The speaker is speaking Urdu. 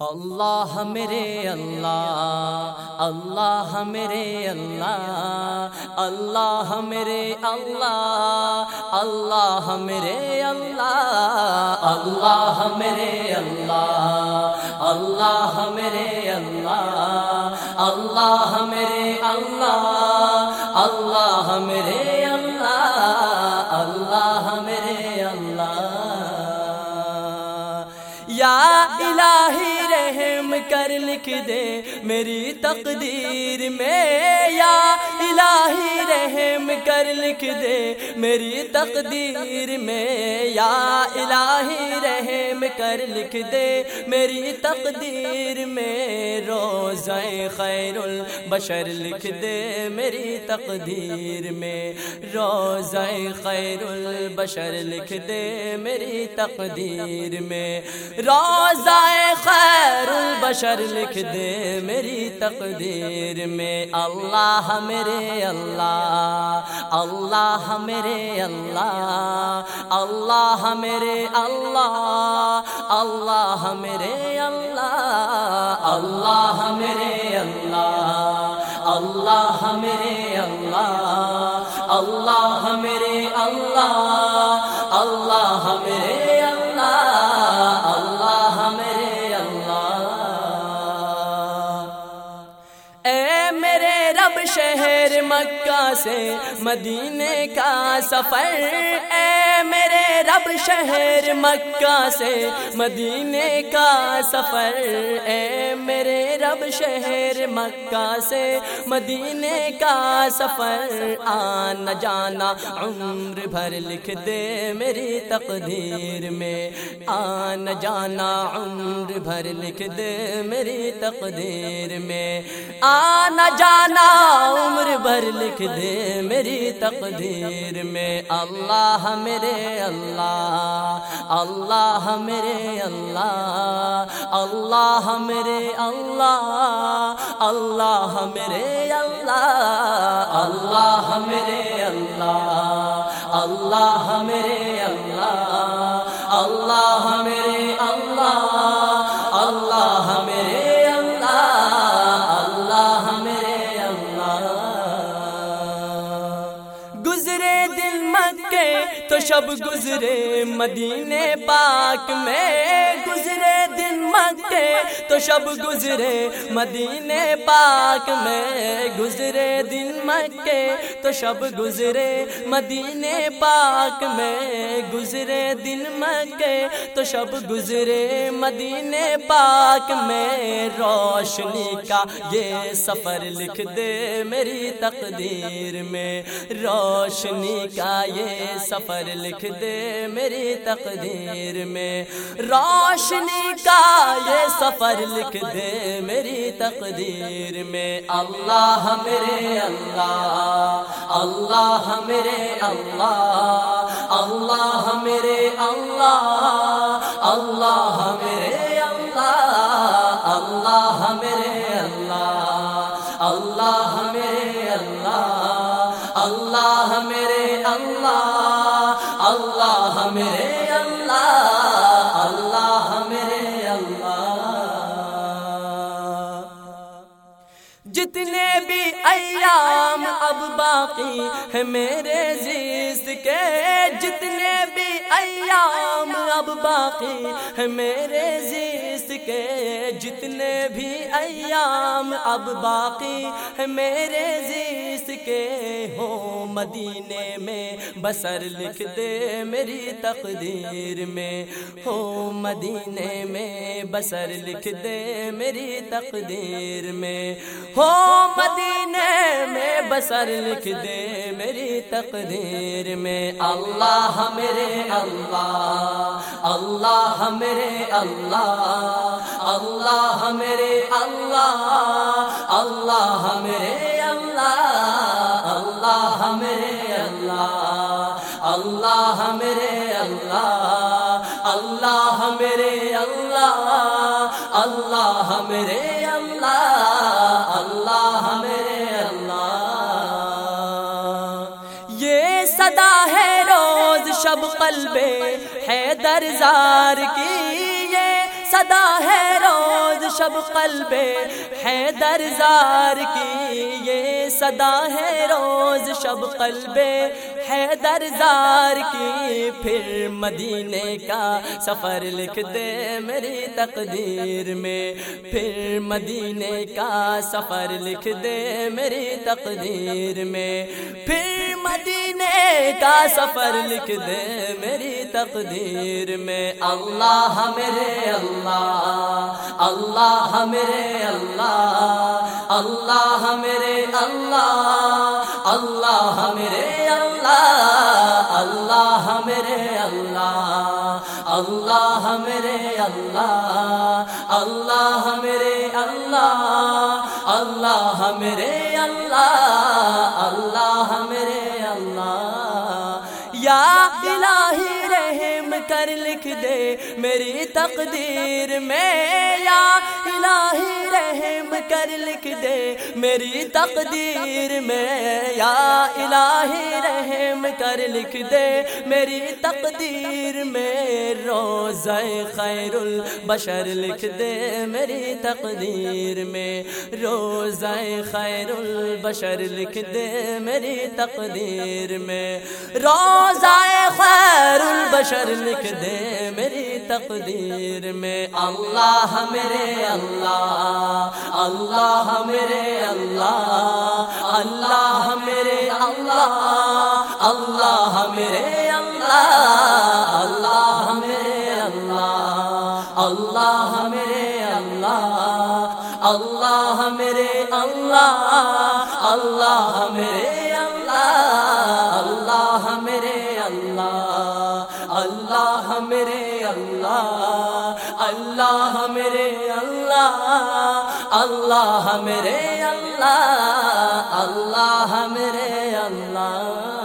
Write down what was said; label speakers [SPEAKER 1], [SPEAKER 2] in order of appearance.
[SPEAKER 1] اللہ میرے اللہ اللہ میرے اللہ اللہ میرے اللہ اللہ میرے اللہ اللہ میرے اللہ اللہ میرے اللہ اللہ میرے اللہ اللہ میرے یا الہی رحم کر لکھ دے میری تقدیر میں یا الہی رحم کر لکھ دے میری تقدیر میں یا الہی رحم کر لکھ دے میری تقدیر میں روزہ خیر البشر لکھ دے میری تقدیر میں روزہ خیر البشر لکھ دے میری تقدیر میں روزہ خیر البشر لکھ دے میری تقدیر میں اللہ میرے اللہ اللہ میرے اللہ اللہ میرے اللہ اللہ میرے اللہ اللہ میرے اللہ اللہ میرے اللہ اللہ میرے اللہ اللہ میرے شہر مکہ سے مدینے کا سفر۔ اے میرے رب، شہر مکہ سے مدینے کا سفر۔ اے میرے رب، شہر مکہ سے مدینے کا سفر۔ آنا جانا، عمر بھر لکھ دے میری تقدیر میں۔ آنا جانا، عمر بھر لکھ دے میری تقدیر میں۔ آنا جانا، عمر بھر لکھ دے میری تقدیر میں۔ اللہ میرے اللہ اللہ میرے اللہ اللہ میرے اللہ اللہ میرے اللہ اللہ میرے اللہ اللہ میرے اللہ اللہ میرے اللہ اللہ میرے شب گزرے، مدینے پاک میں گزرے دن مکے۔ تو شب گزرے، مدینے پاک میں گزرے دن مکے تو شب گزرے، مدینے پاک میں گزرے دن مکے تو شب گزرے، مدینے پاک میں روشنی کا یہ سفر لکھ دے میری تقدیر میں۔ روشنی کا یہ سفر لکھ دے میری تقدیر میں۔ روشنی کا یہ سفر لکھ دے میری تقدیر میں۔ اللہ میرے اللہ اللہ میرے اللہ اللہ میرے اللہ اللہ میرے اللہ اللہ میرے اللہ اللہ میرے اللہ اللہ میرے اللہ اللہ میرے اللہ۔ جتنے بھی ایام اب باقی ہے میرے زیست کے، جتنے بھی ایام اب باقی ہے میرے زیست کے، جتنے بھی ایام اب باقی ہے میرے زیست کے ہو مدینے میں بسر لکھ دے میری تقدیر میں۔ ہو مدینے میں بسر لکھ دے میری تقدیر میں۔ ہو مدینے میں بسر لکھ دے میری تقدیر میں۔ اللہ میرے اللہ اللہ میرے اللہ اللہ میرے اللہ اللہ میرے میرے اللہ اللہ میرے اللہ۔ یہ صدا ہے روز شب قلب ہے درزار کی، یہ صدا ہے شب قلب ہے درزار کی یہ صدا ہے روز شب قلب ہے درزار کی پھر مدینے کا سفر لکھ دے میری تقدیر میں پھر مدینے کا سفر لکھ دے میری تقدیر میں پھر مدینے کا سفر لکھ دے میری تقدیر میں۔ اللہ میرے اللہ اللہ میرے اللہ اللہ میرے اللہ اللہ میرے اللہ اللہ میرے اللہ اللہ میرے اللہ اللہ میرے اللہ اللہ میرے اللہ اللہ میرے الہی رحم کر لکھ دے میری تقدیر میں، یا الہی رحم کر لکھ دے میری تقدیر میں، یا الہی رحم کر لکھ دے میری تقدیر میں۔ روز خیر البشر لکھ دے میری تقدیر میں۔ روز خیر البشر لکھ دے میری تقدیر میں۔ روز خیر البشر لکھ دے میری تقدیر میں۔ اللہ میرے اللہ اللہ میرے اللہ اللہ میرے اللہ اللہ میرے اللہ اللہ میرے اللہ اللہ میرے اللہ اللہ میرے اللہ اللہ میرے میرے اللہ اللہ میرے اللہ اللہ میرے اللہ۔